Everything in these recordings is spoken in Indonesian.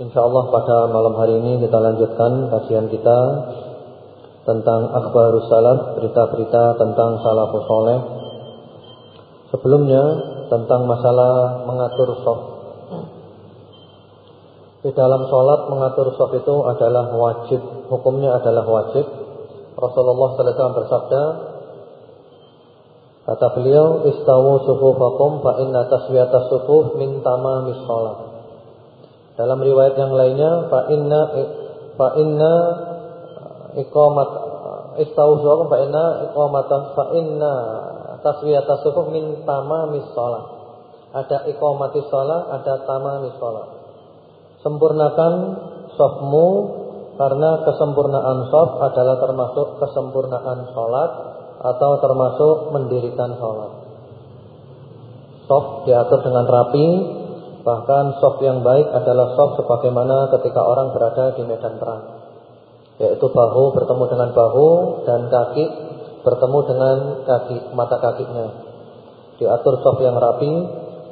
InsyaAllah pada malam hari ini kita lanjutkan kajian kita Tentang akhbarus salaf, berita-berita tentang salafus soleh Sebelumnya tentang masalah mengatur soft Di dalam sholat mengatur soft itu adalah wajib Hukumnya adalah wajib. Rasulullah SAW bersabda Kata beliau, "Istawu sufufakum fa inna taswiyata sufuf min tamamis shalah." Dalam riwayat yang lainnya, fa inna fa inna iqamat sufufakum fa inna iqamatan fa inna taswiyata sufuf min tamamis shalah. Ada iqamatis shalah, ada tamamis shalah. Sempurnakan safmu karena kesempurnaan saf adalah termasuk kesempurnaan salat atau termasuk mendirikan sholat. Soft diatur dengan rapi, bahkan soft yang baik adalah soft sebagaimana ketika orang berada di medan perang. Yaitu bahu bertemu dengan bahu dan kaki bertemu dengan kaki mata kakinya. Diatur soft yang rapi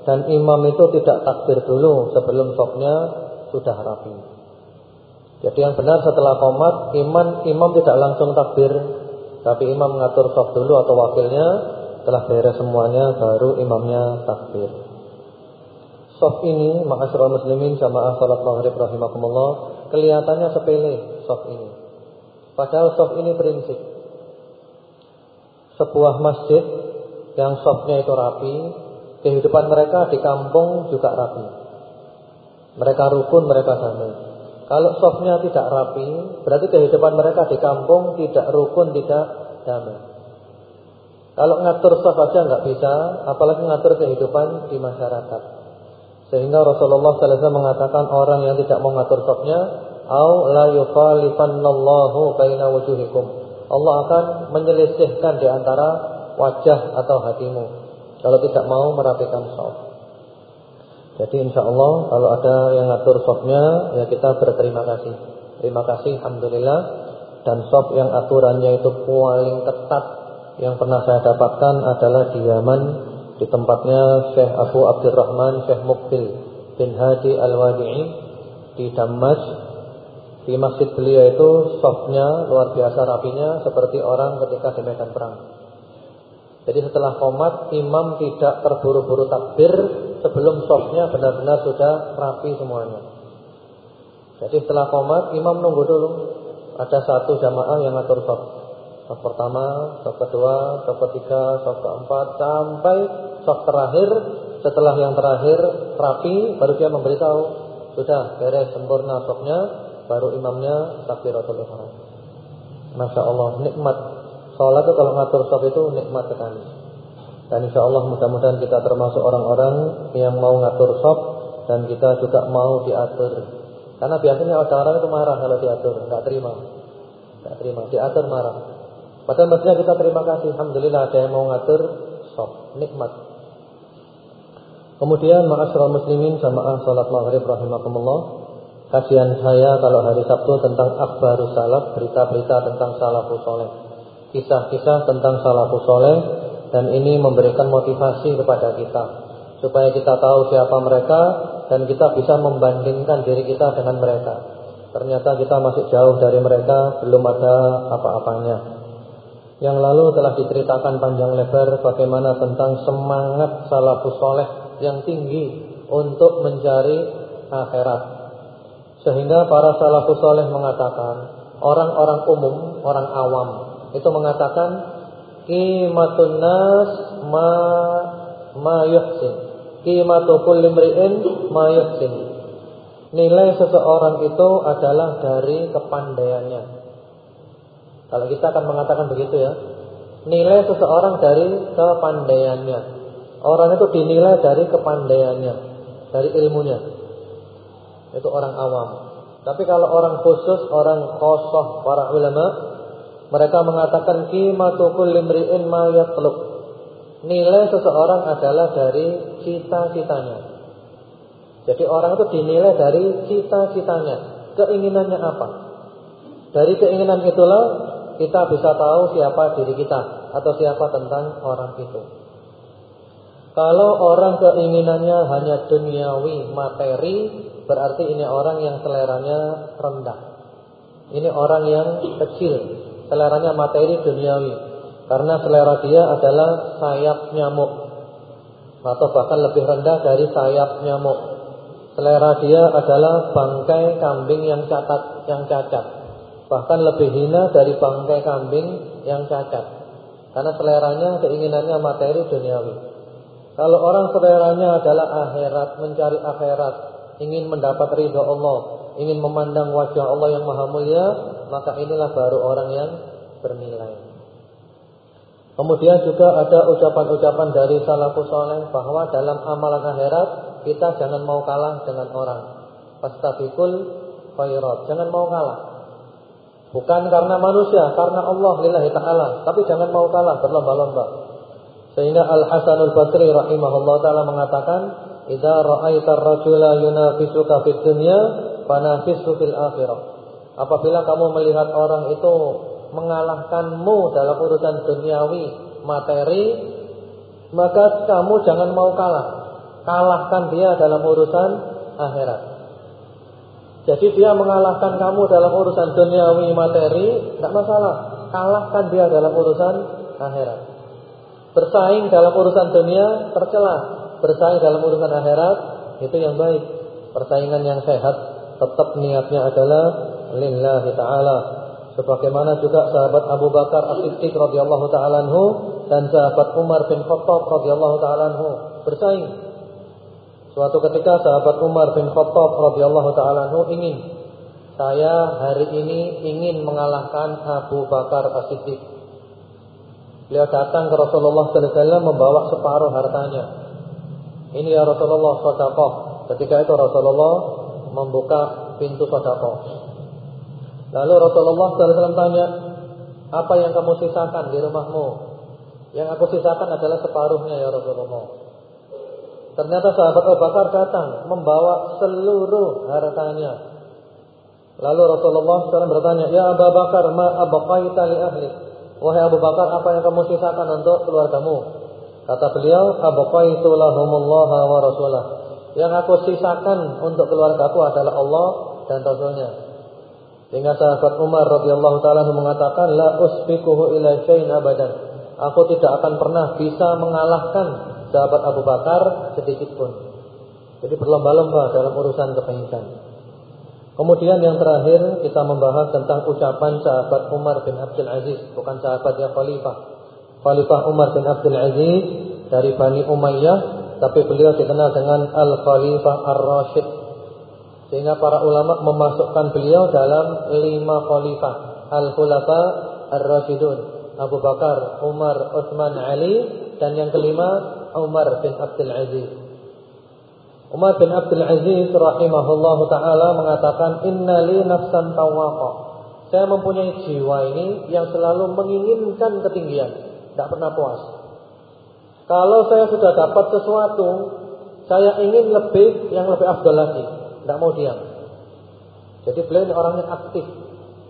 dan imam itu tidak takbir dulu sebelum softnya sudah rapi. Jadi yang benar setelah komat imam imam tidak langsung takbir tapi imam mengatur soft dulu atau wakilnya Telah beres semuanya baru imamnya takbir Soft ini Ma'asyurah muslimin jamaah salat maghrib rahimakumullah Kelihatannya sepele soft ini Padahal soft ini prinsip Sebuah masjid Yang softnya itu rapi Kehidupan mereka di kampung juga rapi Mereka rukun, mereka damai kalau softnya tidak rapi, berarti kehidupan mereka di kampung tidak rukun, tidak damai. Kalau ngatur soft saja nggak bisa, apalagi ngatur kehidupan di masyarakat. Sehingga Rasulullah SAW mengatakan orang yang tidak mau ngatur softnya, au la yukhalifannallahu baina wujuhikum. Allah akan menyelisihkan di antara wajah atau hatimu kalau tidak mau merapikan soft. Jadi insya Allah kalau ada yang ngatur softnya ya kita berterima kasih. Terima kasih, alhamdulillah. Dan soft yang aturannya itu paling ketat yang pernah saya dapatkan adalah di Yaman di tempatnya Syekh Abu Abdurrahman Syekh Mukbil bin Hadi Al-Wadi'i di Damas. Di masjid beliau itu softnya luar biasa rapinya seperti orang ketika di medan perang. Jadi setelah komat imam tidak terburu-buru takbir sebelum softnya benar-benar sudah rapi semuanya. Jadi setelah komat imam nunggu dulu. Ada satu jamaah yang ngatur soft. Soft pertama, soft kedua, soft ketiga, soft keempat sampai soft terakhir. Setelah yang terakhir rapi baru dia memberitahu sudah beres sempurna softnya baru imamnya takbiratul ihram. Masya Allah nikmat Sholat itu kalau ngatur sholat itu nikmat sekali. Dan insya Allah mudah-mudahan kita termasuk orang-orang yang mau ngatur sholat dan kita juga mau diatur. Karena biasanya orang-orang itu marah kalau diatur, nggak terima, nggak terima, diatur marah. Padahal mestinya kita terima kasih, alhamdulillah ada yang mau ngatur sholat, nikmat. Kemudian ma'asyiral muslimin jamaah salat maghrib rahimakumullah. Kajian saya kalau hari Sabtu tentang akhbarus salaf, berita-berita tentang salafus saleh kisah-kisah tentang salafus soleh dan ini memberikan motivasi kepada kita supaya kita tahu siapa mereka dan kita bisa membandingkan diri kita dengan mereka. Ternyata kita masih jauh dari mereka, belum ada apa-apanya. Yang lalu telah diceritakan panjang lebar bagaimana tentang semangat salafus soleh yang tinggi untuk mencari akhirat. Sehingga para salafus saleh mengatakan, orang-orang umum, orang awam itu mengatakan qimatun nas ma ma yuhsin. Qimatu kulli mri'in ma yuhsin. Nilai seseorang itu adalah dari kepandaiannya. Kalau kita akan mengatakan begitu ya. Nilai seseorang dari kepandaiannya. Orang itu dinilai dari kepandaiannya, dari ilmunya. Itu orang awam. Tapi kalau orang khusus, orang khosoh, para ulama, mereka mengatakan qimatu kulli imri'in ma yatlub. Nilai seseorang adalah dari cita-citanya. Jadi orang itu dinilai dari cita-citanya, keinginannya apa. Dari keinginan itulah kita bisa tahu siapa diri kita atau siapa tentang orang itu. Kalau orang keinginannya hanya duniawi, materi, berarti ini orang yang seleranya rendah. Ini orang yang kecil, seleranya materi duniawi. Karena selera dia adalah sayap nyamuk. Atau bahkan lebih rendah dari sayap nyamuk. Selera dia adalah bangkai kambing yang catat, yang cacat. Bahkan lebih hina dari bangkai kambing yang cacat. Karena seleranya, keinginannya materi duniawi. Kalau orang seleranya adalah akhirat, mencari akhirat, ingin mendapat ridho Allah, ingin memandang wajah Allah yang maha mulia, maka inilah baru orang yang bernilai. Kemudian juga ada ucapan-ucapan dari salafus saleh bahwa dalam amalan akhirat kita jangan mau kalah dengan orang. Fastabiqul khairat. Jangan mau kalah. Bukan karena manusia, karena Allah lillahi taala, tapi jangan mau kalah berlomba-lomba. Sehingga Al Hasanul Basri rahimahullah taala mengatakan, "Idza ra'aita ar-rajula yunafisuka fid dunya, fanafisu fil akhirah." Apabila kamu melihat orang itu mengalahkanmu dalam urusan duniawi, materi, maka kamu jangan mau kalah. Kalahkan dia dalam urusan akhirat. Jadi dia mengalahkan kamu dalam urusan duniawi materi, tidak masalah. Kalahkan dia dalam urusan akhirat. Bersaing dalam urusan dunia tercela, bersaing dalam urusan akhirat itu yang baik. Persaingan yang sehat tetap niatnya adalah lillahi taala. Sebagaimana juga sahabat Abu Bakar As-Siddiq radhiyallahu taala dan sahabat Umar bin Khattab radhiyallahu taala bersaing. Suatu ketika sahabat Umar bin Khattab radhiyallahu taala ingin saya hari ini ingin mengalahkan Abu Bakar As-Siddiq. Beliau datang ke Rasulullah wasallam membawa separuh hartanya. Ini ya Rasulullah sedekah. Ketika itu Rasulullah membuka pintu sedekah. Lalu Rasulullah wasallam tanya, "Apa yang kamu sisakan di rumahmu?" Yang aku sisakan adalah separuhnya ya Rasulullah. Ternyata sahabat Abu Bakar datang membawa seluruh hartanya. Lalu Rasulullah SAW bertanya, Ya Abu Bakar, ma abqaita li ahli? Wahai Abu Bakar, apa yang kamu sisakan untuk keluargamu? Kata beliau, abqaitu lahumullah wa rasulah. Yang aku sisakan untuk keluargaku adalah Allah dan Rasulnya. Sehingga sahabat Umar radhiyallahu taala mengatakan, la usbikuhu ila syai'in abadan. Aku tidak akan pernah bisa mengalahkan sahabat Abu Bakar sedikit pun. Jadi berlomba-lomba dalam urusan kebaikan. Kemudian yang terakhir kita membahas tentang ucapan sahabat Umar bin Abdul Aziz, bukan sahabat yang khalifah. Khalifah Umar bin Abdul Aziz dari Bani Umayyah, tapi beliau dikenal dengan Al-Khalifah Ar-Rashid. Sehingga para ulama memasukkan beliau dalam lima khalifah, Al-Khulafa Ar-Rashidun, Abu Bakar, Umar, Utsman, Ali, dan yang kelima Umar bin Abdul Aziz. Umar bin Abdul Aziz rahimahullahu taala mengatakan inna li nafsan tawaqa. Saya mempunyai jiwa ini yang selalu menginginkan ketinggian, tidak pernah puas. Kalau saya sudah dapat sesuatu, saya ingin lebih yang lebih afdal lagi, tidak mau diam. Jadi beliau ini orangnya aktif,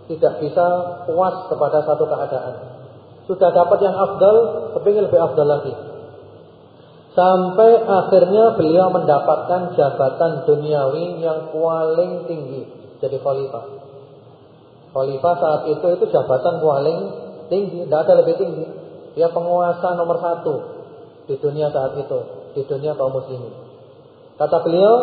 tidak bisa puas kepada satu keadaan. Sudah dapat yang afdal, kepingin lebih afdal lagi. Sampai akhirnya beliau mendapatkan jabatan duniawi yang paling tinggi Jadi khalifah. Khalifah saat itu itu jabatan paling tinggi Tidak ada lebih tinggi. Dia penguasa nomor satu Di dunia saat itu Di dunia kaum muslimin. Kata beliau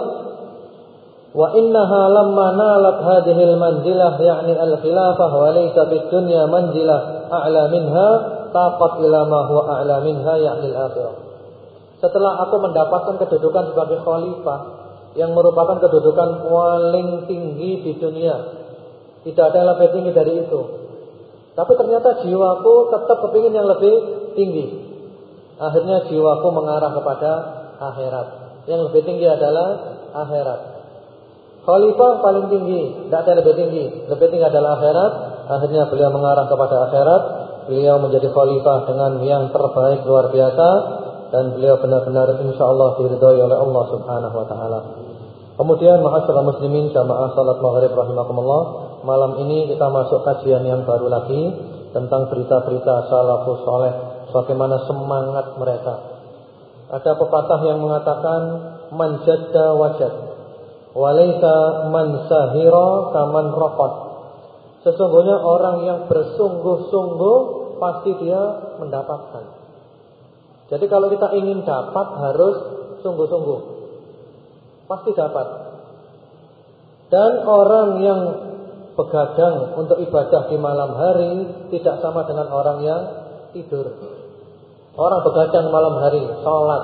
Wa innaha lamma nalat hadhihi al-manzilah ya'ni al-khilafah wa laysa bid dunya manzilah a'la minha taqat ila ma huwa a'la minha ya'ni al-akhirah. Setelah aku mendapatkan kedudukan sebagai khalifah yang merupakan kedudukan paling tinggi di dunia. Tidak ada yang lebih tinggi dari itu. Tapi ternyata jiwaku tetap kepingin yang lebih tinggi. Akhirnya jiwaku mengarah kepada akhirat. Yang lebih tinggi adalah akhirat. Khalifah paling tinggi, tidak ada yang lebih tinggi. Lebih tinggi adalah akhirat. Akhirnya beliau mengarah kepada akhirat. Beliau menjadi khalifah dengan yang terbaik luar biasa dan beliau benar-benar insyaallah diridhoi oleh Allah Subhanahu wa taala. Kemudian ma'asyiral muslimin jamaah salat maghrib rahimakumullah, malam ini kita masuk kajian yang baru lagi tentang berita-berita salafus saleh, bagaimana semangat mereka. Ada pepatah yang mengatakan manjadda wajad walaita man sahira kaman raqad. Sesungguhnya orang yang bersungguh-sungguh pasti dia mendapatkan. Jadi kalau kita ingin dapat harus sungguh-sungguh. Pasti dapat. Dan orang yang begadang untuk ibadah di malam hari tidak sama dengan orang yang tidur. Orang begadang malam hari, sholat,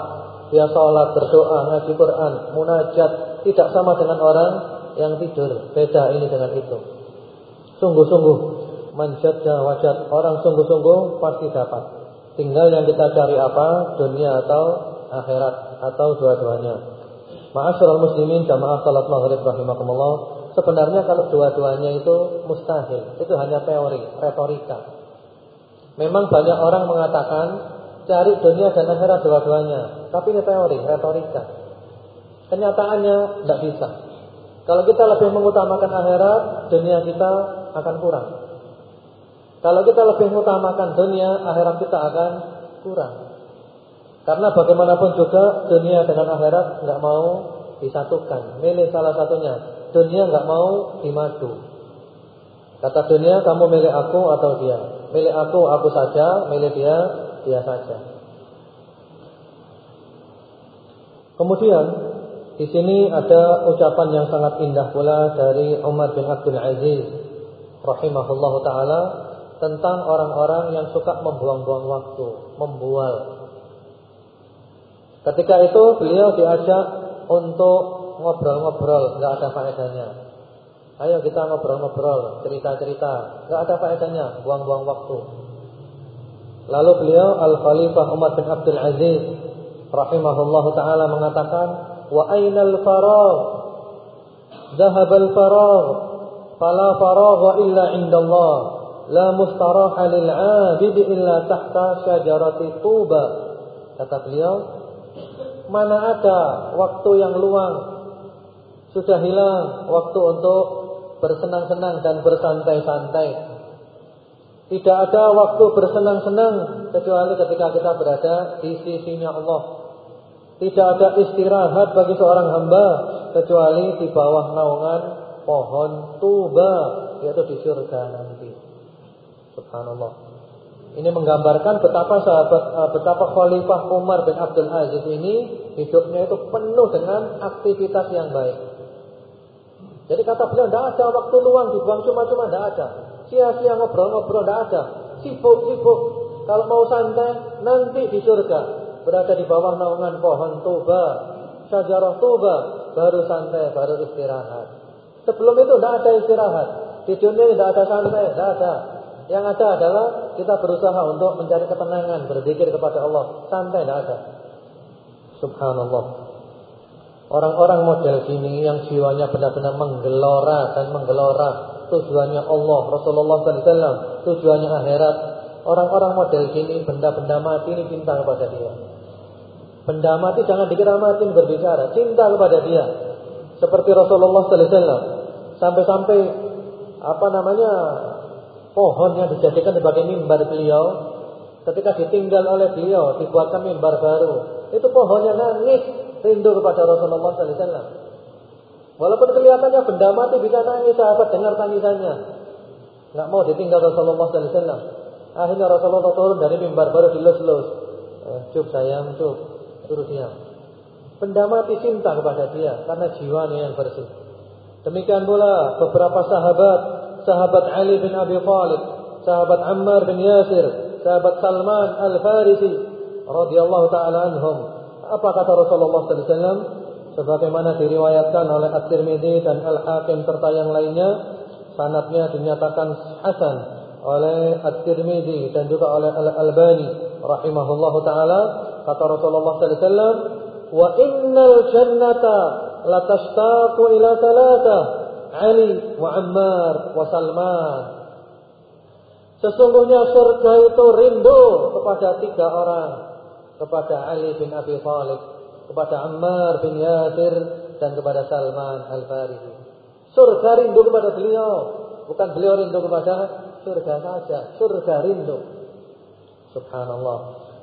dia sholat, berdoa, ngaji Quran, munajat, tidak sama dengan orang yang tidur. Beda ini dengan itu. Sungguh-sungguh, manjadnya wajat, orang sungguh-sungguh pasti dapat. Tinggal yang kita cari apa? Dunia atau akhirat atau dua-duanya. Ma'asyiral muslimin jamaah salat maghrib rahimakumullah. Sebenarnya kalau dua-duanya itu mustahil. Itu hanya teori, retorika. Memang banyak orang mengatakan cari dunia dan akhirat dua-duanya. Tapi ini teori, retorika. Kenyataannya tidak bisa. Kalau kita lebih mengutamakan akhirat, dunia kita akan kurang. Kalau kita lebih mengutamakan dunia, akhirat kita akan kurang. Karena bagaimanapun juga dunia dengan akhirat nggak mau disatukan. Milih salah satunya. Dunia nggak mau dimadu. Kata dunia, kamu milih aku atau dia? Milih aku, aku saja. Milih dia, dia saja. Kemudian di sini ada ucapan yang sangat indah pula dari Umar bin Abdul Aziz rahimahullahu taala tentang orang-orang yang suka membuang-buang waktu, membual. Ketika itu beliau diajak untuk ngobrol-ngobrol, nggak ada faedahnya. Ayo kita ngobrol-ngobrol, cerita-cerita, nggak ada faedahnya, buang-buang waktu. Lalu beliau Al Khalifah Umar bin Abdul Aziz rahimahullah taala mengatakan, "Wa ainal faragh? Dhahaba al-faragh, fala faragha illa 'inda Allah." La mustaraha lil 'abid illa tahta syajarati tuba. Kata beliau, mana ada waktu yang luang? Sudah hilang waktu untuk bersenang-senang dan bersantai-santai. Tidak ada waktu bersenang-senang kecuali ketika kita berada di sisinya Allah. Tidak ada istirahat bagi seorang hamba kecuali di bawah naungan pohon tuba yaitu di surga nanti. Subhanallah. Ini menggambarkan betapa sahabat eh, betapa Khalifah Umar bin Abdul Aziz ini hidupnya itu penuh dengan aktivitas yang baik. Jadi kata beliau tidak ada waktu luang dibuang cuma-cuma tidak ada. Sia-sia ngobrol-ngobrol tidak ada. Sibuk-sibuk. Kalau mau santai nanti di surga berada di bawah naungan pohon tuba, syajarah tuba, baru santai, baru istirahat. Sebelum itu tidak ada istirahat. Di dunia tidak ada santai, tidak ada. Yang ada adalah kita berusaha untuk mencari ketenangan, berzikir kepada Allah. Santai tidak ada. Subhanallah. Orang-orang model gini yang jiwanya benar-benar menggelora dan menggelora tujuannya Allah, Rasulullah SAW, tujuannya akhirat. Orang-orang model gini, benda-benda mati ini cinta kepada dia. Benda mati jangan dikira mati berbicara, cinta kepada dia. Seperti Rasulullah SAW. Sampai-sampai apa namanya pohon yang dijadikan sebagai mimbar beliau ketika ditinggal oleh beliau dibuatkan mimbar baru. Itu pohonnya nangis rindu kepada Rasulullah SAW walaupun kelihatannya benda mati bisa nangis sahabat dengar tangisannya. Nggak mau ditinggal Rasulullah SAW akhirnya Rasulullah turun dari mimbar baru dilus-lus. Eh, cuk sayang cuk. Suruh diam. Benda mati cinta kepada dia karena jiwanya yang bersih. Demikian pula beberapa sahabat, sahabat Ali bin Abi Thalib, sahabat Ammar bin Yasir, sahabat Salman Al-Farisi radhiyallahu taala anhum. Apa kata Rasulullah sallallahu alaihi wasallam? Sebagaimana diriwayatkan oleh At-Tirmidzi dan Al-Hakim serta yang lainnya, sanadnya dinyatakan hasan oleh At-Tirmidzi dan juga oleh Al-Albani rahimahullahu taala kata Rasulullah sallallahu alaihi wasallam wa innal jannata latashtaqu ila thalatha Ali wa Ammar wa Salman. Sesungguhnya surga itu rindu kepada tiga orang. Kepada Ali bin Abi Thalib kepada Ammar bin Yasir dan kepada Salman Al-Farisi. Surga rindu kepada beliau. Bukan beliau rindu kepada surga saja. Surga rindu. Subhanallah.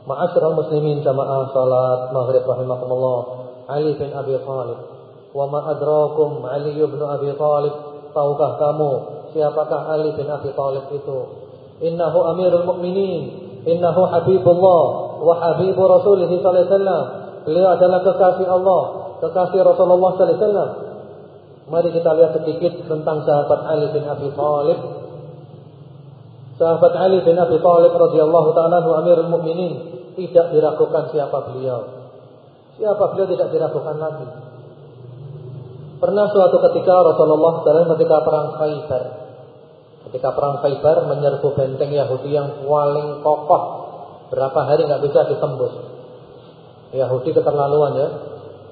Ma'asyiral muslimin jamaah salat maghrib rahimakumullah. Ali bin Abi Thalib. Wa ma adrakum Ali bin Abi Thalib? Tahukah kamu siapakah Ali bin Abi Thalib itu? Innahu Amirul Mukminin. Innahu Habibullah wa Habibu Rasulih sallallahu alaihi wasallam. Beliau adalah kekasih Allah, kekasih Rasulullah sallallahu alaihi wasallam. Mari kita lihat sedikit tentang sahabat Ali bin Abi Thalib. Sahabat Ali bin Abi Thalib radhiyallahu taala Amirul Mukminin tidak diragukan siapa beliau. Siapa beliau tidak diragukan lagi. Pernah suatu ketika Rasulullah SAW ketika perang Khaybar. Ketika perang Khaybar menyerbu benteng Yahudi yang paling kokoh. Berapa hari nggak bisa ditembus. Yahudi keterlaluan ya.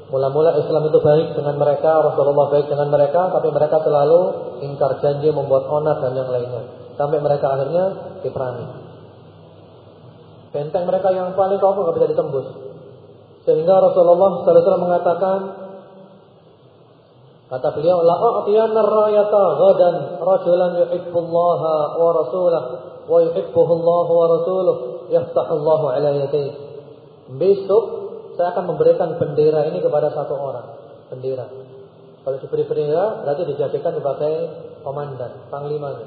Mula-mula Islam itu baik dengan mereka, Rasulullah baik dengan mereka, tapi mereka selalu ingkar janji, membuat onar dan yang lainnya. Sampai mereka akhirnya diperangi. Benteng mereka yang paling kokoh nggak bisa ditembus. Sehingga Rasulullah SAW mengatakan, kata beliau, la a'tiyanna ar-rayata ghadan rajulan yuhibbullaha wa rasulah wa yuhibbuhu Allah wa rasuluh yaftahullahu ala yadayhi. Besok saya akan memberikan bendera ini kepada satu orang. Bendera. Kalau diberi bendera, berarti dijadikan sebagai komandan, panglimanya.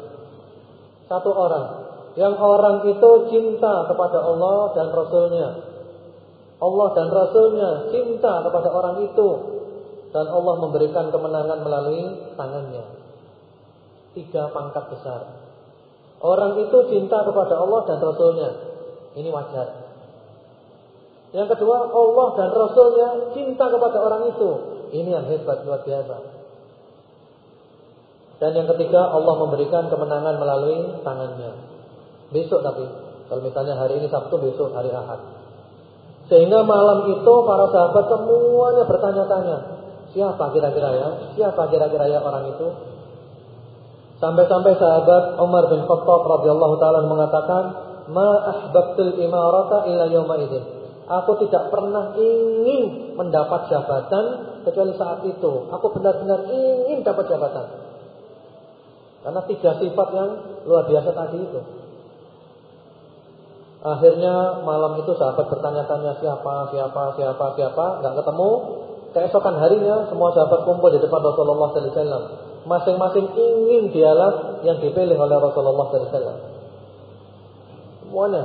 Satu orang yang orang itu cinta kepada Allah dan Rasulnya. Allah dan Rasulnya cinta kepada orang itu. Dan Allah memberikan kemenangan melalui tangannya. Tiga pangkat besar. Orang itu cinta kepada Allah dan Rasulnya. Ini wajar. Yang kedua, Allah dan Rasulnya cinta kepada orang itu. Ini yang hebat, luar biasa. Dan yang ketiga, Allah memberikan kemenangan melalui tangannya. Besok tapi kalau misalnya hari ini Sabtu besok hari Ahad. Sehingga malam itu para sahabat semuanya bertanya-tanya, siapa kira-kira ya? Siapa kira-kira ya orang itu? Sampai-sampai sahabat Umar bin Khattab radhiyallahu taala mengatakan, "Ma ahbabtul imarata illa yawma idzin." Aku tidak pernah ingin mendapat jabatan kecuali saat itu. Aku benar-benar ingin dapat jabatan. Karena tiga sifat yang luar biasa tadi itu. Akhirnya malam itu sahabat bertanya-tanya siapa, siapa, siapa, siapa, nggak ketemu. Keesokan harinya semua sahabat kumpul di depan Rasulullah Wasallam. Masing-masing ingin dialah yang dipilih oleh Rasulullah Wasallam. Semuanya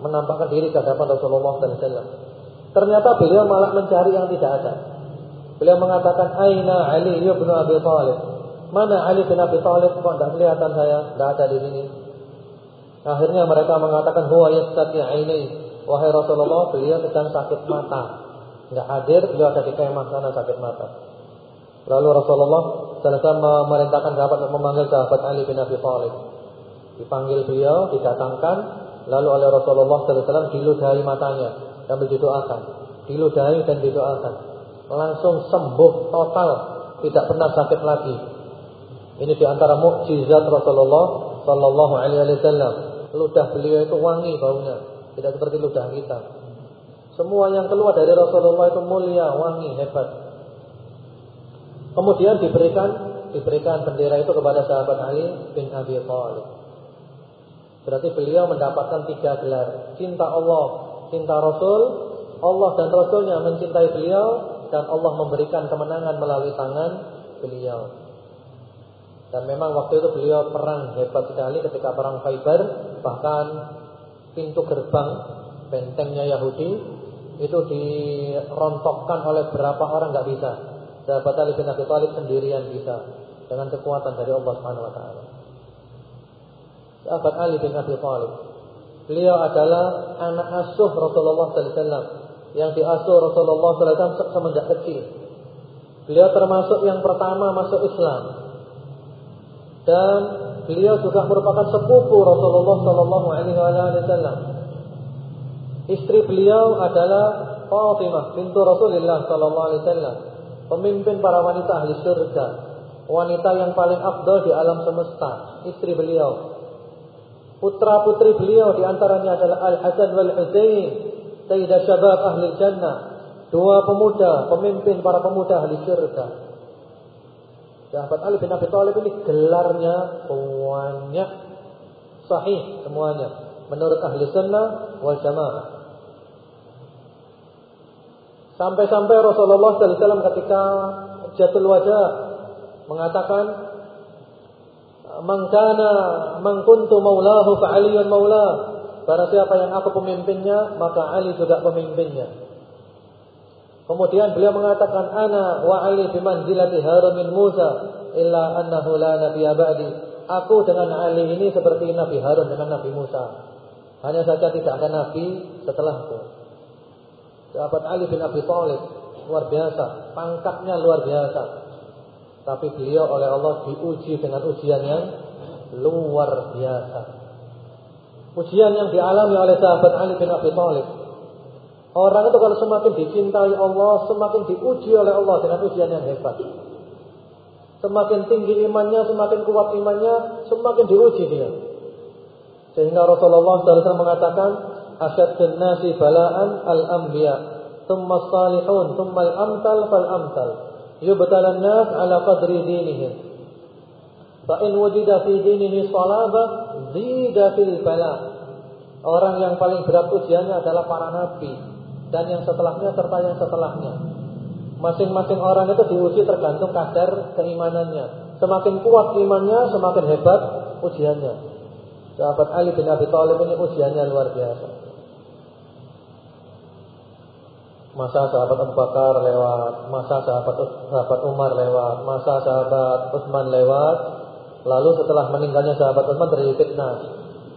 menampakkan diri ke hadapan Rasulullah Wasallam. Ternyata beliau malah mencari yang tidak ada. Beliau mengatakan, Aina Ali bin Abi Thalib. Mana Ali bin Abi Thalib? Kok tidak kelihatan saya? Tidak ada di sini. Akhirnya mereka mengatakan huwa ini Wahai Rasulullah, beliau sedang sakit mata. Enggak hadir, beliau ada di kemah sana sakit mata. Lalu Rasulullah SAW memerintahkan sahabat untuk memanggil sahabat Ali bin Abi Thalib. Dipanggil beliau, didatangkan, lalu oleh Rasulullah SAW diludahi matanya dan didoakan. Diludahi dan didoakan. Langsung sembuh total, tidak pernah sakit lagi. Ini di antara mukjizat Rasulullah Sallallahu Alaihi Wasallam. Ludah beliau itu wangi baunya, tidak seperti ludah kita. Semua yang keluar dari Rasulullah itu mulia, wangi, hebat. Kemudian diberikan diberikan bendera itu kepada sahabat Ali bin Abi Thalib. Berarti beliau mendapatkan tiga gelar. Cinta Allah, cinta Rasul, Allah dan Rasulnya mencintai beliau dan Allah memberikan kemenangan melalui tangan beliau. Dan memang waktu itu beliau perang hebat sekali ketika perang Khaybar, bahkan pintu gerbang bentengnya Yahudi itu dirontokkan oleh berapa orang nggak bisa. Sahabat Ali bin Abi Thalib sendirian bisa. dengan kekuatan dari Allah Subhanahu wa taala. Sahabat Ali bin Abi Thalib. Beliau adalah anak asuh Rasulullah sallallahu alaihi wasallam yang diasuh Rasulullah sallallahu alaihi wasallam semenjak kecil. Beliau termasuk yang pertama masuk Islam. Dan beliau juga merupakan sepupu Rasulullah sallallahu alaihi wasallam. Istri beliau adalah Fatimah bintu Rasulullah sallallahu alaihi wasallam, pemimpin para wanita ahli surga, wanita yang paling afdal di alam semesta, istri beliau. Putra-putri beliau di antaranya adalah Al-Hasan wal Husain, Sayyidah Syabab Ahli Jannah, dua pemuda, pemimpin para pemuda ahli surga. Sahabat Ali bin Abi Thalib ini gelarnya banyak sahih semuanya menurut ahli sunnah wal jamaah. Sampai-sampai Rasulullah SAW ketika jatul wajah mengatakan Mangkana mangkuntu maulahu fa aliyun maula. Barang siapa yang aku pemimpinnya, maka Ali juga pemimpinnya. Kemudian beliau mengatakan ana wa Ali bimanzilati Harun min Musa illa annahu la nabiyya ba'di. Aku dengan Ali ini seperti Nabi Harun dengan Nabi Musa. Hanya saja tidak ada nabi setelahku. Sahabat Ali bin Abi Thalib luar biasa, pangkatnya luar biasa. Tapi beliau oleh Allah diuji dengan ujian yang luar biasa. Ujian yang dialami oleh sahabat Ali bin Abi Thalib. Orang itu kalau semakin dicintai Allah, semakin diuji oleh Allah dengan ujian yang hebat. Semakin tinggi imannya, semakin kuat imannya, semakin diuji dia. Sehingga Rasulullah SAW mengatakan, asyaddun nasi bala'an al-anbiya thumma salihun thumma al-amtal fal-amtal yubtalan nas ala qadri dinihim fa in wujida fi dinihi salaba zida fil bala orang yang paling berat ujiannya adalah para nabi. Dan yang setelahnya serta yang setelahnya. Masing-masing orang itu diuji tergantung kadar keimanannya. Semakin kuat imannya semakin hebat ujiannya. Sahabat Ali bin Abi Thalib ini ujiannya luar biasa. Masa sahabat Abu Bakar lewat, masa sahabat sahabat Umar lewat, masa sahabat Utsman lewat. Lalu setelah meninggalnya sahabat Utsman terjadi fitnah.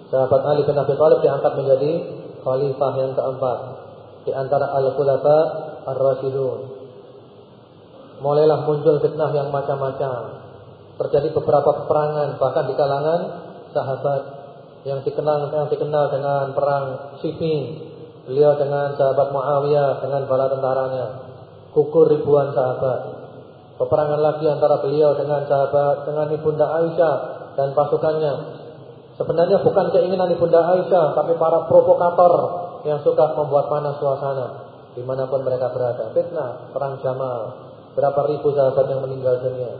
Sahabat Ali bin Abi Thalib diangkat menjadi khalifah yang keempat di antara al-khulafa ar-rasyidun. Mulailah muncul fitnah yang macam-macam. Terjadi beberapa peperangan bahkan di kalangan sahabat yang dikenal yang dikenal dengan perang Siffin Beliau dengan sahabat Muawiyah dengan bala tentaranya gugur ribuan sahabat. Peperangan lagi antara beliau dengan sahabat dengan ibunda Aisyah dan pasukannya. Sebenarnya bukan keinginan ibunda Aisyah, tapi para provokator yang suka membuat panas suasana di mana pun mereka berada. Fitnah, perang Jamal, berapa ribu sahabat yang meninggal dunia.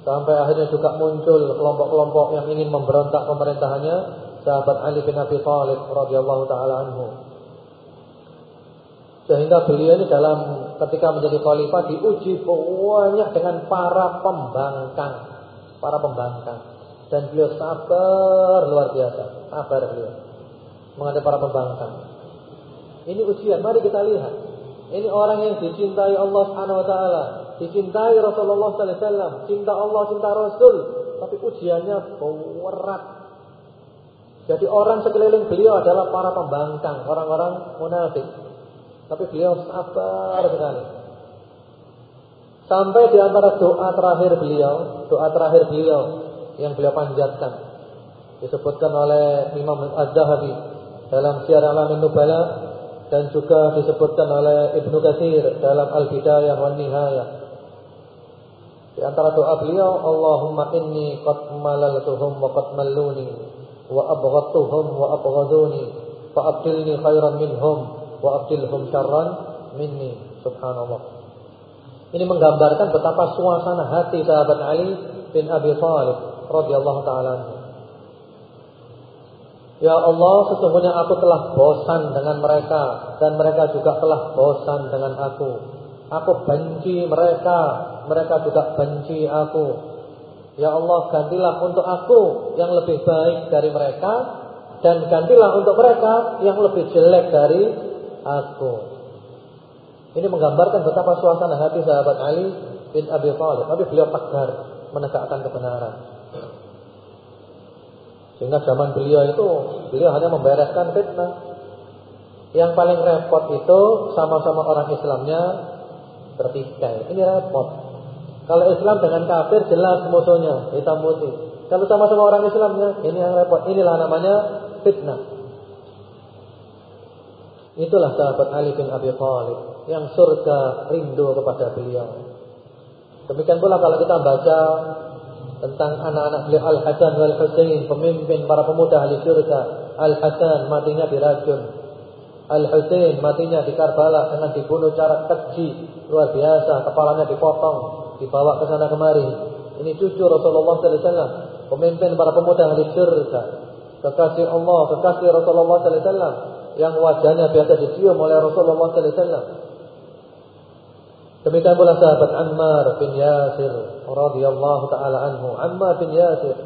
Sampai akhirnya juga muncul kelompok-kelompok yang ingin memberontak pemerintahannya sahabat Ali bin Abi Thalib radhiyallahu taala anhu. Sehingga beliau ini dalam ketika menjadi khalifah diuji banyak dengan para pembangkang, para pembangkang. Dan beliau sabar luar biasa, sabar beliau menghadapi para pembangkang. Ini ujian, mari kita lihat. Ini orang yang dicintai Allah Subhanahu wa taala, dicintai Rasulullah sallallahu alaihi wasallam, cinta Allah, cinta Rasul, tapi ujiannya berat jadi orang sekeliling beliau adalah para pembangkang, orang-orang munafik. Tapi beliau sabar sekali. Sampai di antara doa terakhir beliau, doa terakhir beliau yang beliau panjatkan disebutkan oleh Imam Az-Zahabi dalam Syiar Alamin Nubala dan juga disebutkan oleh Ibnu Katsir dalam Al-Bidayah wan Nihayah. Di antara doa beliau, Allahumma inni qad malaltuhum wa qad malluni abghaduni fa abdilni khairan minhum wa abdilhum syarran minni subhanallah ini menggambarkan betapa suasana hati sahabat Ali bin Abi Thalib radhiyallahu taala Ya Allah, sesungguhnya aku telah bosan dengan mereka dan mereka juga telah bosan dengan aku. Aku benci mereka, mereka juga benci aku. Ya Allah gantilah untuk aku yang lebih baik dari mereka dan gantilah untuk mereka yang lebih jelek dari aku. Ini menggambarkan betapa suasana hati sahabat Ali bin Abi Thalib, tapi beliau tegar menegakkan kebenaran. Sehingga zaman beliau itu beliau hanya membereskan fitnah. Yang paling repot itu sama-sama orang Islamnya bertikai. Ini repot. Kalau Islam dengan kafir jelas musuhnya, hitam putih. Kalau sama-sama orang Islamnya, ini yang repot. Inilah namanya fitnah. Itulah sahabat Ali bin Abi Thalib yang surga rindu kepada beliau. Demikian pula kalau kita baca tentang anak-anak beliau Al Hasan wal Husain, pemimpin para pemuda ahli surga. Al Hasan matinya diracun. Al Husain matinya di Karbala dengan dibunuh cara keji luar biasa, kepalanya dipotong, dibawa ke sana kemari. Ini cucu Rasulullah sallallahu alaihi wasallam, pemimpin para pemuda ahli surga. Kekasih Allah, kekasih Rasulullah sallallahu alaihi wasallam yang wajahnya biasa dicium oleh Rasulullah sallallahu alaihi wasallam. Demikian pula sahabat Ammar bin Yasir radhiyallahu taala anhu. Ammar bin Yasir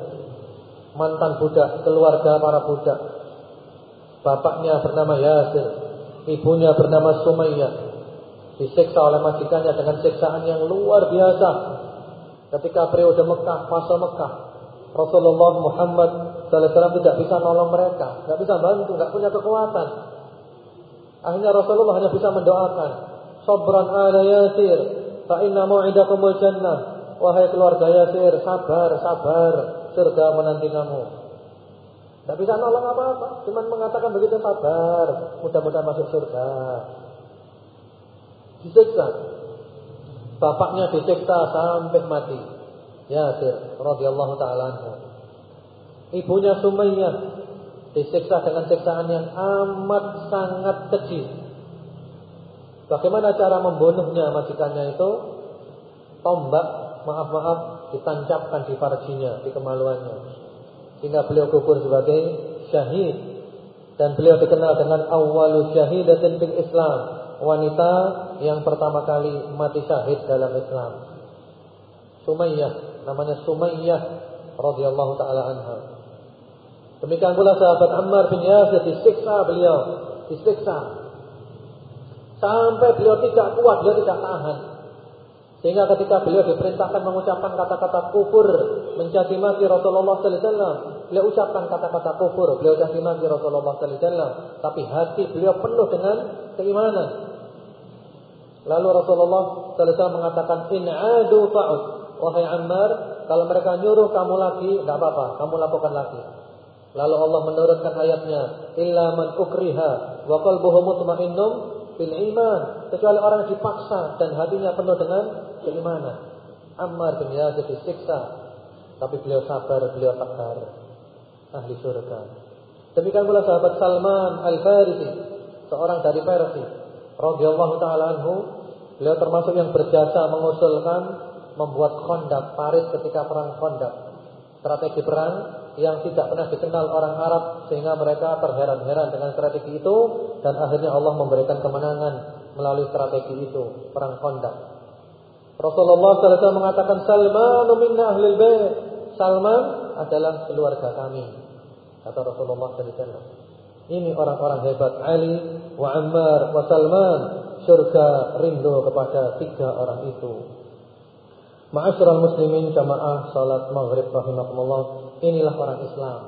mantan budak keluarga para budak. Bapaknya bernama Yasir, ibunya bernama Sumayyah. Disiksa oleh majikannya dengan siksaan yang luar biasa. Ketika periode Mekah, masa Mekah, Rasulullah Muhammad SAW tidak bisa nolong mereka, tidak bisa bantu, tidak punya kekuatan. Akhirnya Rasulullah hanya bisa mendoakan, Sabran ala Yasir Fa inna mu'idakumul jannah Wahai keluarga Yasir Sabar, sabar Surga menanti kamu Tidak bisa nolong apa-apa Cuma mengatakan begitu sabar Mudah-mudahan masuk surga Disiksa Bapaknya disiksa sampai mati Yasir radhiyallahu ta'ala anhu Ibunya Sumayyah Disiksa dengan siksaan yang amat sangat kecil Bagaimana cara membunuhnya majikannya itu? Tombak, maaf-maaf, ditancapkan di farjinya, di kemaluannya. Sehingga beliau gugur sebagai syahid. Dan beliau dikenal dengan awalu syahidatin fil Islam. Wanita yang pertama kali mati syahid dalam Islam. Sumayyah, namanya Sumayyah radhiyallahu taala anha. Demikian pula sahabat Ammar bin Yasir disiksa beliau, disiksa Sampai beliau tidak kuat, beliau tidak tahan. Sehingga ketika beliau diperintahkan mengucapkan kata-kata kufur, mencaci maki Rasulullah sallallahu alaihi wasallam, beliau ucapkan kata-kata kufur, beliau caci maki Rasulullah sallallahu alaihi wasallam, tapi hati beliau penuh dengan keimanan. Lalu Rasulullah wasallam mengatakan, "In adu ta'ud." Wahai Ammar, kalau mereka nyuruh kamu lagi, tidak apa-apa, kamu lakukan lagi. Lalu Allah menurunkan ayatnya, "Illa man ukriha wa qalbuhu mutmainnun bil iman kecuali orang yang dipaksa dan hatinya penuh dengan keimanan. Ammar bin Yasir disiksa tapi beliau sabar, beliau tegar. Ahli surga. Demikian pula sahabat Salman Al-Farisi, seorang dari Persia, radhiyallahu taala anhu, beliau termasuk yang berjasa mengusulkan membuat kondak parit ketika perang kondak. Strategi perang yang tidak pernah dikenal orang Arab sehingga mereka terheran-heran dengan strategi itu dan akhirnya Allah memberikan kemenangan melalui strategi itu perang Khandaq. Rasulullah SAW mengatakan Salman minna ahlil. Salman adalah keluarga kami. Kata Rasulullah SAW. Ini orang-orang hebat Ali wa Ammar wa Salman. Surga rindu kepada tiga orang itu. Ma'asyiral muslimin jamaah salat maghrib rahimakumullah. Inilah orang Islam.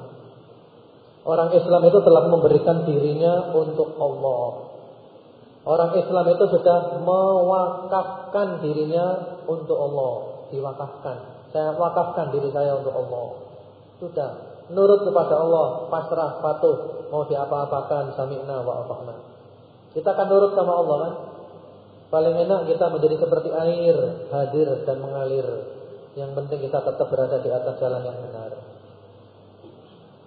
Orang Islam itu telah memberikan dirinya untuk Allah. Orang Islam itu sudah mewakafkan dirinya untuk Allah, diwakafkan. Saya wakafkan diri saya untuk Allah. Sudah nurut kepada Allah, pasrah, patuh, mau diapa-apakan sami'na wa. Kita akan nurut sama Allah kan? Paling enak kita menjadi seperti air, hadir dan mengalir. Yang penting kita tetap berada di atas jalan yang benar.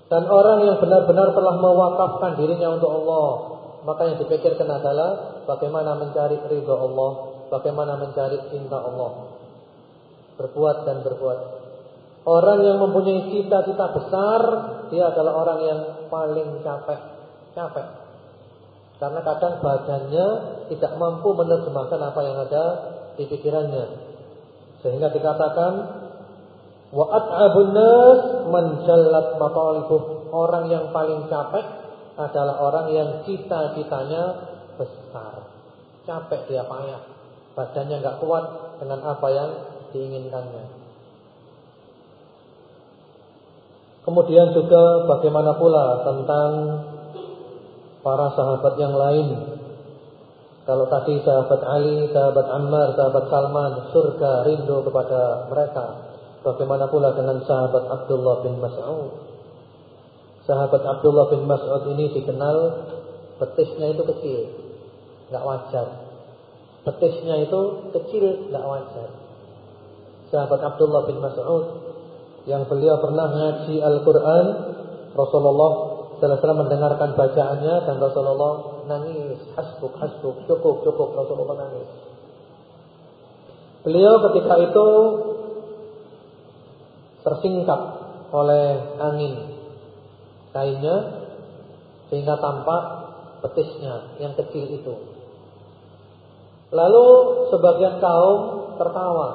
Dan orang yang benar-benar telah mewakafkan dirinya untuk Allah, maka yang dipikirkan adalah bagaimana mencari ridho Allah, bagaimana mencari cinta Allah. Berbuat dan berbuat. Orang yang mempunyai cita-cita besar, dia adalah orang yang paling capek. Capek. Karena kadang badannya tidak mampu menerjemahkan apa yang ada di pikirannya. Sehingga dikatakan wa at'abun nas man matalibuh. Orang yang paling capek adalah orang yang cita-citanya besar. Capek dia payah. Badannya enggak kuat, dengan apa yang diinginkannya. Kemudian juga bagaimana pula tentang para sahabat yang lain. Kalau tadi sahabat Ali, sahabat Ammar, sahabat Salman, surga rindu kepada mereka. Bagaimana pula dengan sahabat Abdullah bin Mas'ud? Sahabat Abdullah bin Mas'ud ini dikenal betisnya itu kecil, nggak wajar. Betisnya itu kecil, nggak wajar. Sahabat Abdullah bin Mas'ud yang beliau pernah ngaji Al-Quran, Rasulullah Sallallahu mendengarkan bacaannya dan Rasulullah nangis, hasbuk, hasbuk, cukup, cukup, Rasulullah nangis. Beliau ketika itu tersingkap oleh angin kainnya sehingga tampak betisnya yang kecil itu. Lalu sebagian kaum tertawa,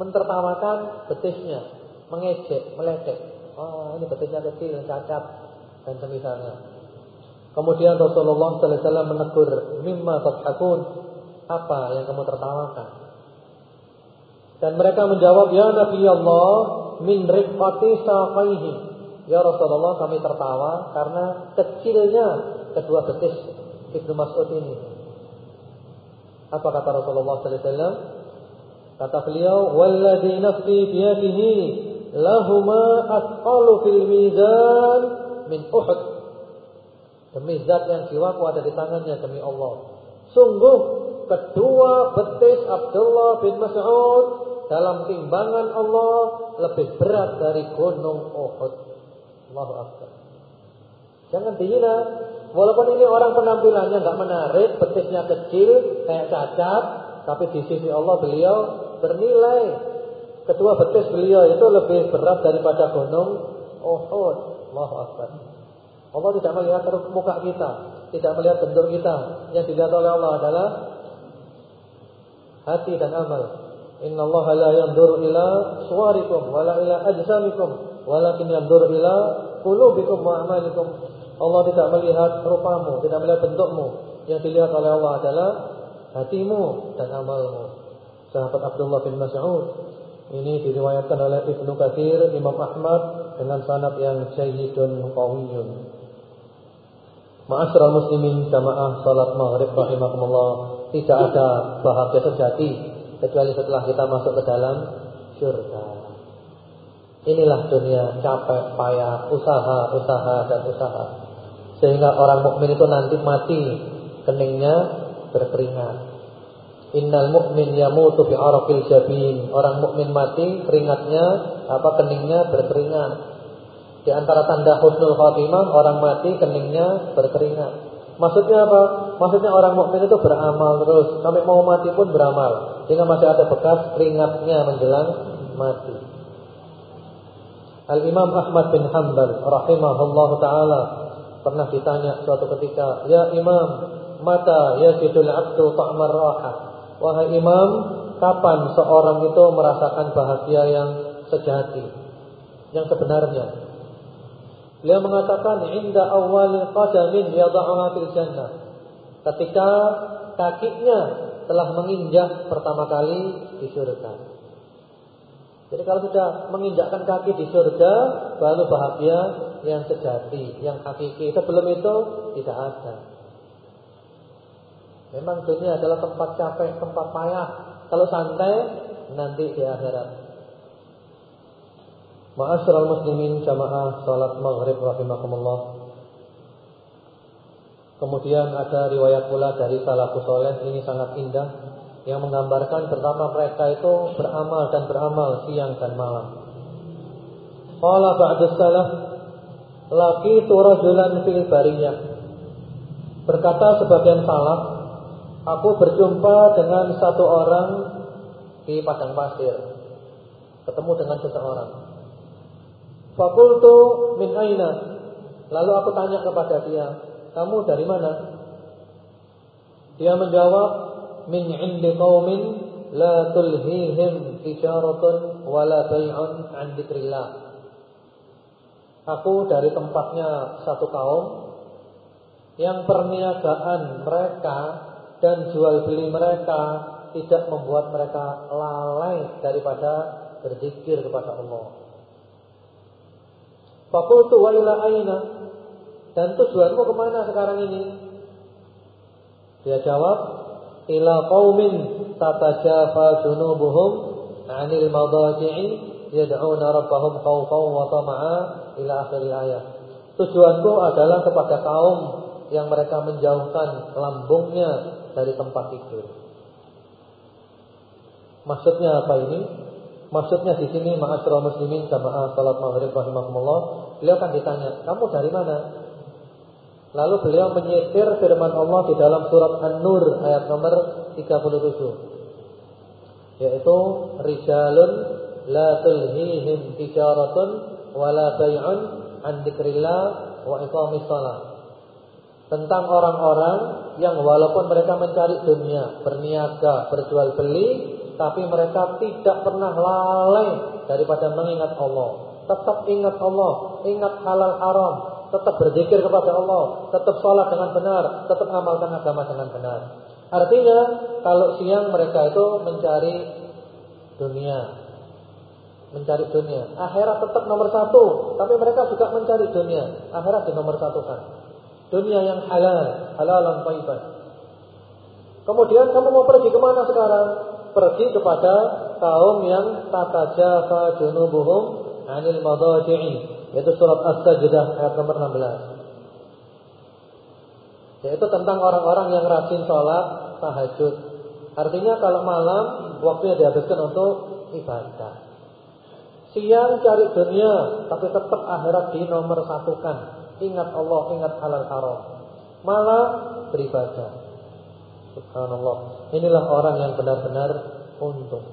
mentertawakan betisnya, mengejek, meledek. Oh, ini betisnya kecil, cacat dan semisalnya. Kemudian Rasulullah sallallahu alaihi wasallam menegur, "Mimma tadhakun?" Apa yang kamu tertawakan? Dan mereka menjawab, "Ya Nabi Allah, min riqati saqaihi." Ya Rasulullah, kami tertawa karena kecilnya kedua betis Ibnu Mas'ud ini. Apa kata Rasulullah sallallahu alaihi wasallam? Kata beliau, "Walladzi nafsi biyadihi lahuma asqalu fil mizan min Uhud." Demi zat yang jiwaku ada di tangannya demi Allah. Sungguh kedua betis Abdullah bin Mas'ud dalam timbangan Allah lebih berat dari gunung Uhud. Allahu Akbar. Jangan dihina. Walaupun ini orang penampilannya nggak menarik, betisnya kecil, kayak cacat, tapi di sisi Allah beliau bernilai. Kedua betis beliau itu lebih berat daripada gunung Uhud. Allahu Akbar. Allah tidak melihat muka kita, tidak melihat bentuk kita. Yang dilihat oleh Allah adalah hati dan amal. Inna Allah la yandur ila suwarikum wala ila ajsamikum walakin yandur ila qulubikum wa amalikum. Allah tidak melihat rupamu, tidak melihat bentukmu. Yang dilihat oleh Allah adalah hatimu dan amalmu. Sahabat Abdullah bin Mas'ud ini diriwayatkan oleh Ibnu Katsir, Imam Ahmad dengan sanad yang jayyidun qawiyun. Ma'asyiral muslimin jamaah salat maghrib rahimakumullah, tidak ada bahagia sejati kecuali setelah kita masuk ke dalam surga. Inilah dunia capek, payah, usaha, usaha dan usaha. Sehingga orang mukmin itu nanti mati keningnya berkeringat. Innal mu'min yamutu bi araqil jabin. Orang mukmin mati keringatnya apa keningnya berkeringat. Di antara tanda husnul khatimah orang mati keningnya berkeringat. Maksudnya apa? Maksudnya orang mukmin itu beramal terus sampai mau mati pun beramal. Sehingga masih ada bekas keringatnya menjelang mati. Al Imam Ahmad bin Hanbal rahimahullah taala pernah ditanya suatu ketika, "Ya Imam, mata yajidul 'abdu ta'mar raha?" Wahai Imam, kapan seorang itu merasakan bahagia yang sejati, yang sebenarnya? Beliau mengatakan inda awal qadamin yad'uha fil jannah. Ketika kakinya telah menginjak pertama kali di surga. Jadi kalau sudah menginjakkan kaki di surga, baru bahagia yang sejati, yang hakiki. Sebelum itu tidak ada. Memang dunia adalah tempat capek, tempat payah. Kalau santai nanti di akhirat. Ma'asyiral muslimin jamaah salat maghrib rahimakumullah. Kemudian ada riwayat pula dari salafus soleh ini sangat indah yang menggambarkan pertama mereka itu beramal dan beramal siang dan malam. Qala ba'du salaf laqitu rajulan fil bariyah. Berkata sebagian salaf, aku berjumpa dengan satu orang di padang pasir. Ketemu dengan seseorang. Fakultu min aina. Lalu aku tanya kepada dia, kamu dari mana? Dia menjawab, min indi qaumin la tulhihim tijaratun wala bai'un an dzikrillah. Aku dari tempatnya satu kaum yang perniagaan mereka dan jual beli mereka tidak membuat mereka lalai daripada berzikir kepada Allah. Fakultu wa ila aina dan tujuanmu ke mana sekarang ini? Dia jawab, ila qaumin tatajafa junubuhum 'anil madaji'i yad'una rabbahum khawfan wa tama'a ila akhir ayat. Tujuanku adalah kepada kaum yang mereka menjauhkan lambungnya dari tempat tidur. Maksudnya apa ini? Maksudnya di sini ma'asyiral muslimin jamaah salat maghrib rahimakumullah, beliau akan ditanya, "Kamu dari mana?" Lalu beliau menyetir firman Allah di dalam surat An-Nur ayat nomor 37. Yaitu rijalun la tulhihim tijaratun wala bai'un an dzikrillah wa iqamis shalah. Tentang orang-orang yang walaupun mereka mencari dunia, berniaga, berjual beli, tapi mereka tidak pernah lalai daripada mengingat Allah. Tetap ingat Allah, ingat halal haram, tetap berzikir kepada Allah, tetap sholat dengan benar, tetap mengamalkan agama dengan benar. Artinya, kalau siang mereka itu mencari dunia, mencari dunia. Akhirat tetap nomor satu, tapi mereka juga mencari dunia. Akhirat di nomor satu kan. Dunia yang halal, halal dan thayyibah. Kemudian kamu mau pergi ke mana sekarang? Pergi kepada kaum yang tatajafa junubuhum anil madaji'i yaitu surat As-Sajdah ayat nomor 16. Yaitu tentang orang-orang yang rajin sholat tahajud. Artinya kalau malam waktunya dihabiskan untuk ibadah. Siang cari dunia, tapi tetap akhirat di nomor satukan. Ingat Allah, ingat halal haram. Malam beribadah. Subhanallah. Inilah orang yang benar-benar untung.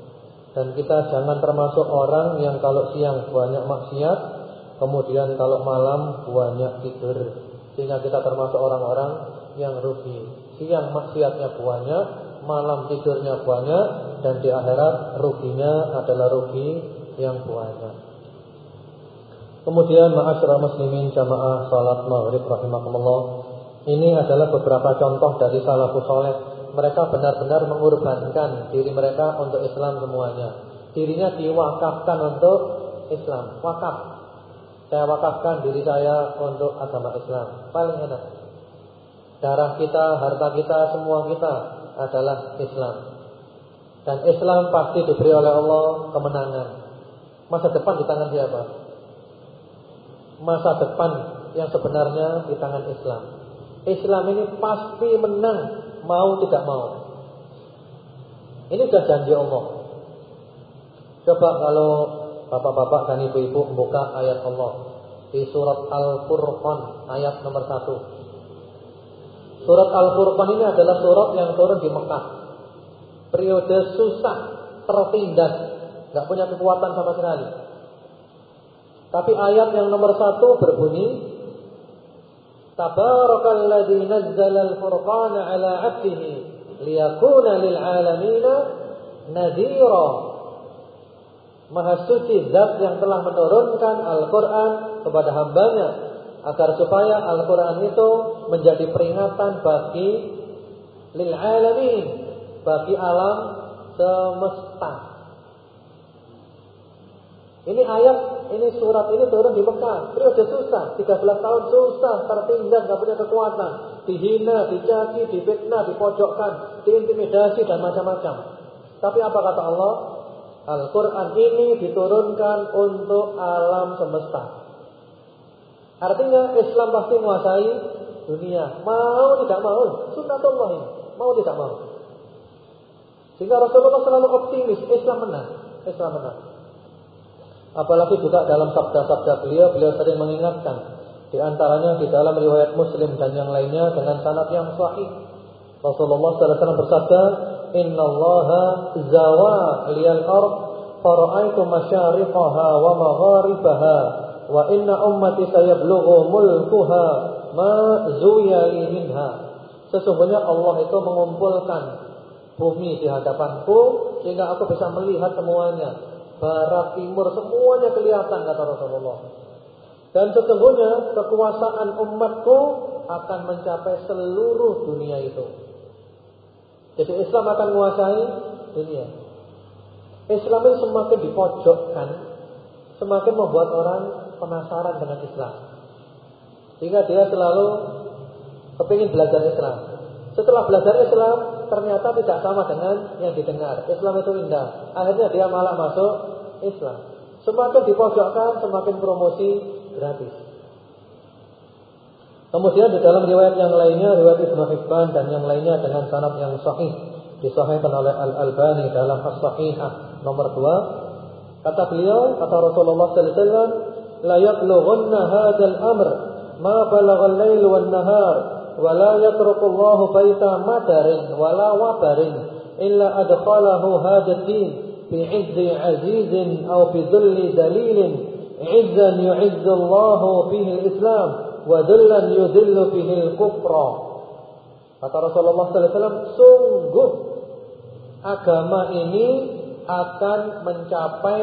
Dan kita jangan termasuk orang yang kalau siang banyak maksiat, Kemudian kalau malam banyak tidur Sehingga kita termasuk orang-orang yang rugi Siang maksiatnya banyak Malam tidurnya banyak Dan di akhirat ruginya adalah rugi yang banyak Kemudian ma'asyurah muslimin jamaah salat maghrib rahimahumullah Ini adalah beberapa contoh dari salafus soleh Mereka benar-benar mengorbankan diri mereka untuk Islam semuanya Dirinya diwakafkan untuk Islam Wakaf saya wakafkan diri saya untuk agama Islam. Paling enak. Darah kita, harta kita, semua kita adalah Islam. Dan Islam pasti diberi oleh Allah kemenangan. Masa depan di tangan siapa? Masa depan yang sebenarnya di tangan Islam. Islam ini pasti menang, mau tidak mau. Ini sudah janji Allah. Coba kalau Bapak-bapak dan ibu-ibu membuka ayat Allah di surat Al-Furqan ayat nomor 1. Surat Al-Furqan ini adalah surat yang turun di Mekah. Periode susah, tertindas, nggak punya kekuatan sama sekali. Tapi ayat yang nomor satu berbunyi Tabarakalladzi nazzala al-furqana ala 'abdihi liyakuna lil 'alamina nadhira Maha suci zat yang telah menurunkan Al-Quran kepada hambanya agar supaya Al-Quran itu menjadi peringatan bagi lil alamin bagi alam semesta. Ini ayat, ini surat ini turun di Mekah. Periode susah, 13 tahun susah, tertinggal, gak punya kekuatan, dihina, dicaci, difitnah, dipojokkan, diintimidasi dan macam-macam. Tapi apa kata Allah? Al-Quran ini diturunkan untuk alam semesta. Artinya Islam pasti menguasai dunia. Mau tidak mau, sunnatullah ini. Mau tidak mau. Sehingga Rasulullah selalu optimis, Islam menang. Islam menang. Apalagi juga dalam sabda-sabda beliau, beliau sering mengingatkan. Di antaranya di dalam riwayat Muslim dan yang lainnya dengan sanad yang sahih. Rasulullah SAW bersabda, Inna Allah zawa liyal ard fara'aitu masyariqaha wa magharibaha wa inna ummati sayablughu mulkuha ma zuya minha Sesungguhnya Allah itu mengumpulkan bumi di hadapanku sehingga aku bisa melihat semuanya. Barat, timur, semuanya kelihatan kata Rasulullah. Dan sesungguhnya kekuasaan umatku akan mencapai seluruh dunia itu. Jadi Islam akan menguasai dunia. Islam ini semakin dipojokkan, semakin membuat orang penasaran dengan Islam. Sehingga dia selalu kepingin belajar Islam. Setelah belajar Islam, ternyata tidak sama dengan yang didengar. Islam itu indah. Akhirnya dia malah masuk Islam. Semakin dipojokkan, semakin promosi gratis. Kemudian di dalam riwayat yang lainnya, riwayat Ibnu Hibban dan yang lainnya dengan sanad yang sahih, disahihkan oleh Al Albani dalam As-Sahihah nomor 2, kata beliau, kata Rasulullah sallallahu alaihi wasallam, la yablughanna hadzal amr ma balagha al-lail wan nahar wa la yatruku Allah baita madarin wa la wabarin illa adkhalahu hadzal din fi 'izzi 'azizin aw fi dhilli dalilin 'izzan yu'izzu Allah fihi al-islam wadullan yudillu bihil kufra. Kata Rasulullah wasallam, sungguh agama ini akan mencapai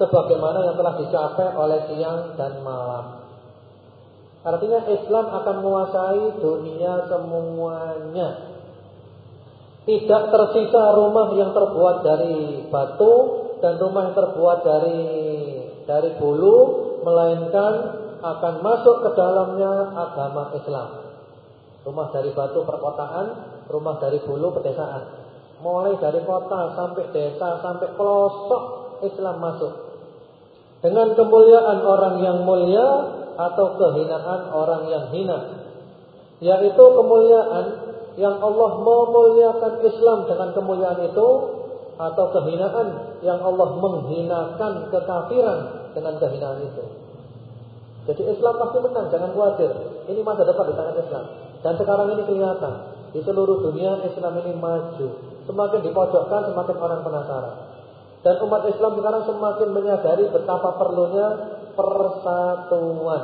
sebagaimana yang telah dicapai oleh siang dan malam. Artinya Islam akan menguasai dunia semuanya. Tidak tersisa rumah yang terbuat dari batu dan rumah yang terbuat dari dari bulu, melainkan akan masuk ke dalamnya agama Islam. Rumah dari batu perkotaan, rumah dari bulu pedesaan. Mulai dari kota sampai desa sampai pelosok Islam masuk. Dengan kemuliaan orang yang mulia atau kehinaan orang yang hina. Yaitu kemuliaan yang Allah memuliakan Islam dengan kemuliaan itu atau kehinaan yang Allah menghinakan kekafiran dengan kehinaan itu. Jadi Islam pasti menang, jangan khawatir. Ini masa depan di tangan Islam. Dan sekarang ini kelihatan di seluruh dunia Islam ini maju. Semakin dipojokkan, semakin orang penasaran. Dan umat Islam sekarang semakin menyadari betapa perlunya persatuan.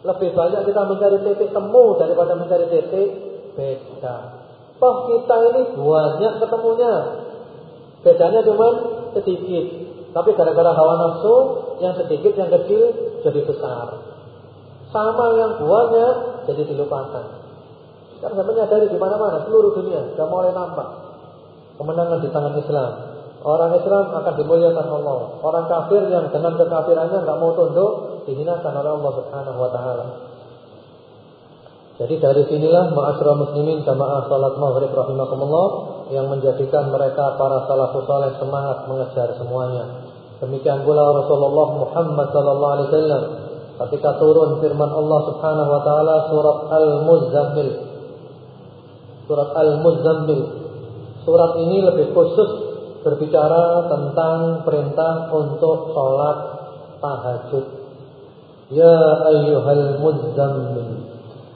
Lebih banyak kita mencari titik temu daripada mencari titik beda. Toh kita ini banyak ketemunya. Bedanya cuma sedikit. Tapi gara-gara hawa nafsu yang sedikit yang kecil jadi besar. Sama yang banyak jadi dilupakan. Kan saya menyadari di mana-mana seluruh dunia sudah mulai nampak kemenangan di tangan Islam. Orang Islam akan dimuliakan Allah. Orang kafir yang dengan kekafirannya nggak mau tunduk dihinakan oleh Allah Subhanahu wa taala. Jadi dari sinilah ma'asyiral muslimin jamaah salat maghrib rahimakumullah yang menjadikan mereka para salafus saleh semangat mengejar semuanya. Demikian pula Rasulullah Muhammad sallallahu alaihi wasallam ketika turun firman Allah Subhanahu wa taala surat Al-Muzammil. Surat Al-Muzammil. Surat ini lebih khusus berbicara tentang perintah untuk sholat tahajud. Ya ayyuhal muzammil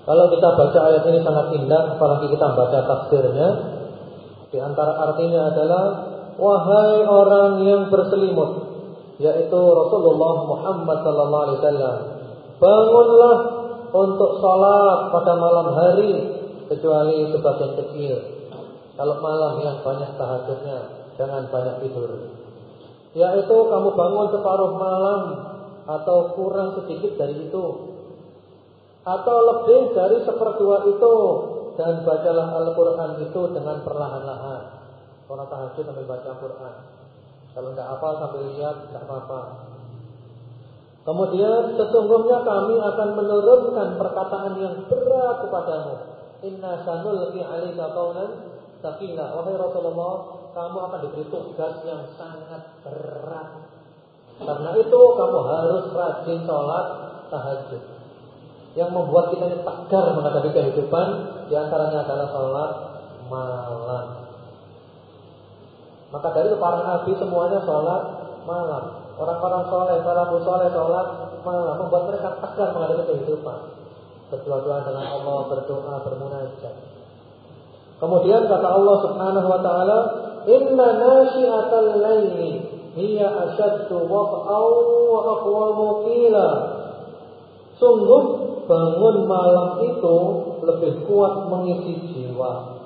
Kalau kita baca ayat ini sangat indah, apalagi kita baca tafsirnya, di antara artinya adalah wahai orang yang berselimut, yaitu Rasulullah Muhammad sallallahu alaihi wasallam. Bangunlah untuk salat pada malam hari kecuali sebagian kecil. Kalau malam yang banyak tahajudnya, jangan banyak tidur. Yaitu kamu bangun separuh malam atau kurang sedikit dari itu. Atau lebih dari seperdua itu dan bacalah Al-Qur'an itu dengan perlahan-lahan. Kalau tahajud sambil baca Quran. Kalau nggak hafal sambil lihat nggak apa-apa. Kemudian sesungguhnya kami akan menurunkan perkataan yang berat kepadamu. Inna sanulqi 'alaika qawlan sakina. Wahai Rasulullah, kamu akan diberi tugas yang sangat berat. Karena itu kamu harus rajin sholat tahajud. Yang membuat kita tegar menghadapi kehidupan di antaranya adalah sholat malam. Maka dari itu para nabi semuanya sholat malam. Orang-orang soleh, salafus soleh sholat malam. Membuat mereka tegar menghadapi kehidupan. Berdoa-doa dengan Allah, berdoa, bermunajat. Kemudian kata Allah Subhanahu wa taala, "Inna nasyi'atal laili hiya ashaddu wa aqwamu qila. Sungguh bangun malam itu lebih kuat mengisi jiwa.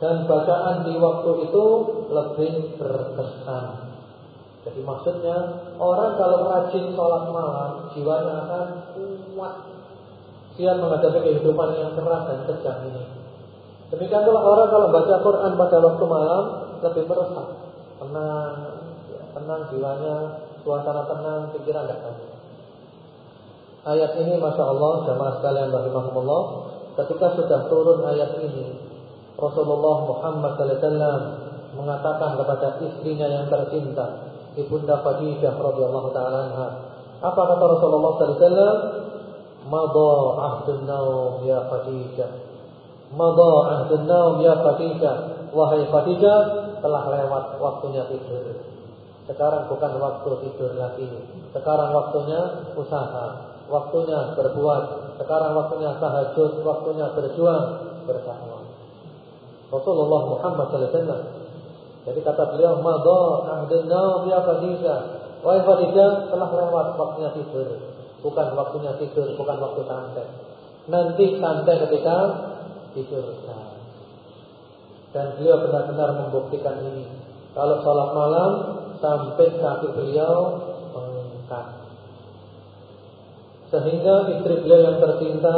Dan bacaan di waktu itu lebih berkesan. Jadi maksudnya orang kalau rajin sholat malam jiwanya akan kuat. Siap menghadapi kehidupan yang keras dan kejam ini. Demikian pula orang kalau baca Quran pada waktu malam lebih meresap, tenang, ya, tenang jiwanya, suasana tenang, pikiran tidak kamu. Ayat ini Masya Allah Jamaah sekalian rahimahumullah Ketika sudah turun ayat ini Rasulullah Muhammad SAW Mengatakan kepada istrinya yang tercinta Ibunda Khadijah radhiyallahu taala Apa kata Rasulullah SAW? Mada ahdun naum ya Khadijah. Mada ahdun naum ya Khadijah Wahai Khadijah Telah lewat waktunya tidur. Sekarang bukan waktu tidur lagi Sekarang waktunya usaha waktunya berbuat, sekarang waktunya tahajud, waktunya berjuang bersama. Rasulullah Muhammad sallallahu alaihi wasallam. Jadi kata beliau, "Madha ahdun naum ya Khadijah." Wahai Khadijah, telah lewat waktunya tidur. Bukan waktunya tidur, bukan waktu santai. Nanti santai ketika tidur. Dan beliau benar-benar membuktikan ini. Kalau sholat malam sampai kaki beliau mengangkat. Sehingga istri beliau yang tercinta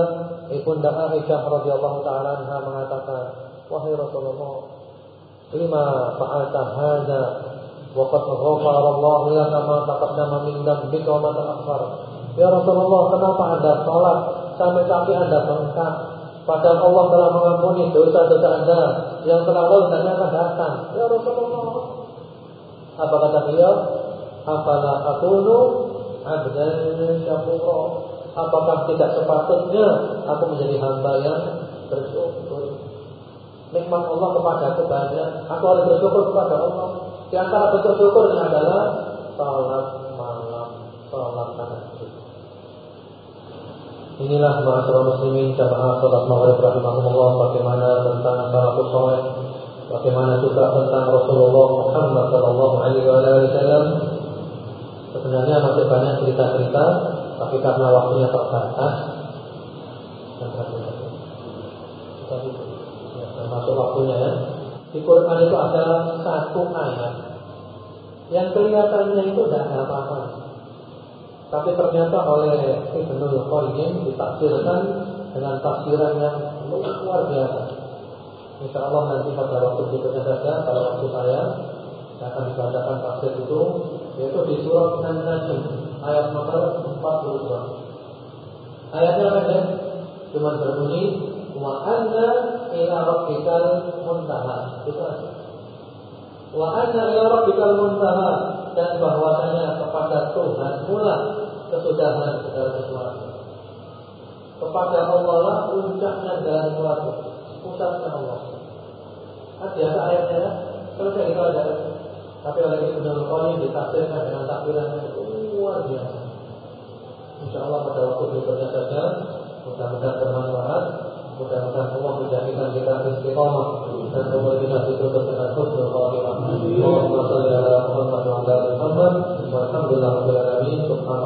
Ibunda Aisyah radhiyallahu taala anha mengatakan, "Wahai Rasulullah, lima fa'alta hadza wa qad ghafara Allah laka ma taqaddama min dhanbika wa ma ta'akhkhara." Ya Rasulullah, kenapa Anda salat sampai kaki Anda bengkak? Padahal Allah telah mengampuni dosa-dosa Anda yang telah lalu dan yang akan datang. Ya Rasulullah. Apa kata beliau? Afala akunu abdan syakura. Apakah tidak sepatutnya aku menjadi hamba yang bersyukur? Nikmat Allah kepada aku banyak. Aku harus bersyukur kepada Allah. Di antara bentuk syukur adalah salat malam, salat tahajud. Inilah masyarakat muslimin jamaah salat maghrib rahimahullah bagaimana tentang salafus saleh, bagaimana juga tentang Rasulullah Muhammad sallallahu alaihi wasallam. Sebenarnya masih banyak cerita-cerita tapi karena waktunya terbatas ya, termasuk waktunya ya. Di Quran itu ada satu ayat Yang kelihatannya itu tidak ada apa-apa. Tapi ternyata oleh Ibnul Qayyim ditafsirkan dengan tafsiran yang luar biasa. Insya Allah nanti pada waktu berikutnya saja Pada waktu saya Saya akan dibacakan tafsir itu Yaitu di surat An-Najm ayat nomor 42. Ayatnya pendek, cuma berbunyi wa anna ila rabbikal muntaha. Itu aja. Wa anna ila rabbikal muntaha dan bahwasanya kepada Tuhan mula kesudahan segala sesuatu. Kepada Allah lah puncaknya segala sesuatu. Pusatnya Allah. Kan biasa ayatnya ya. Selesai itu aja. Tapi oleh Ibnu Qayyim ditafsirkan dengan takbiran yang luar biasa. Insya Allah pada waktu berikutnya saja mudah-mudahan bermanfaat. Mudah-mudahan Allah menjadikan kita istiqomah dan umur kita ditutup dengan husnul khatimah. Allahumma shalli ala Muhammad wa ala ali Muhammad. Walhamdulillah rabbil alamin. Subhanallah.